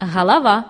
голова.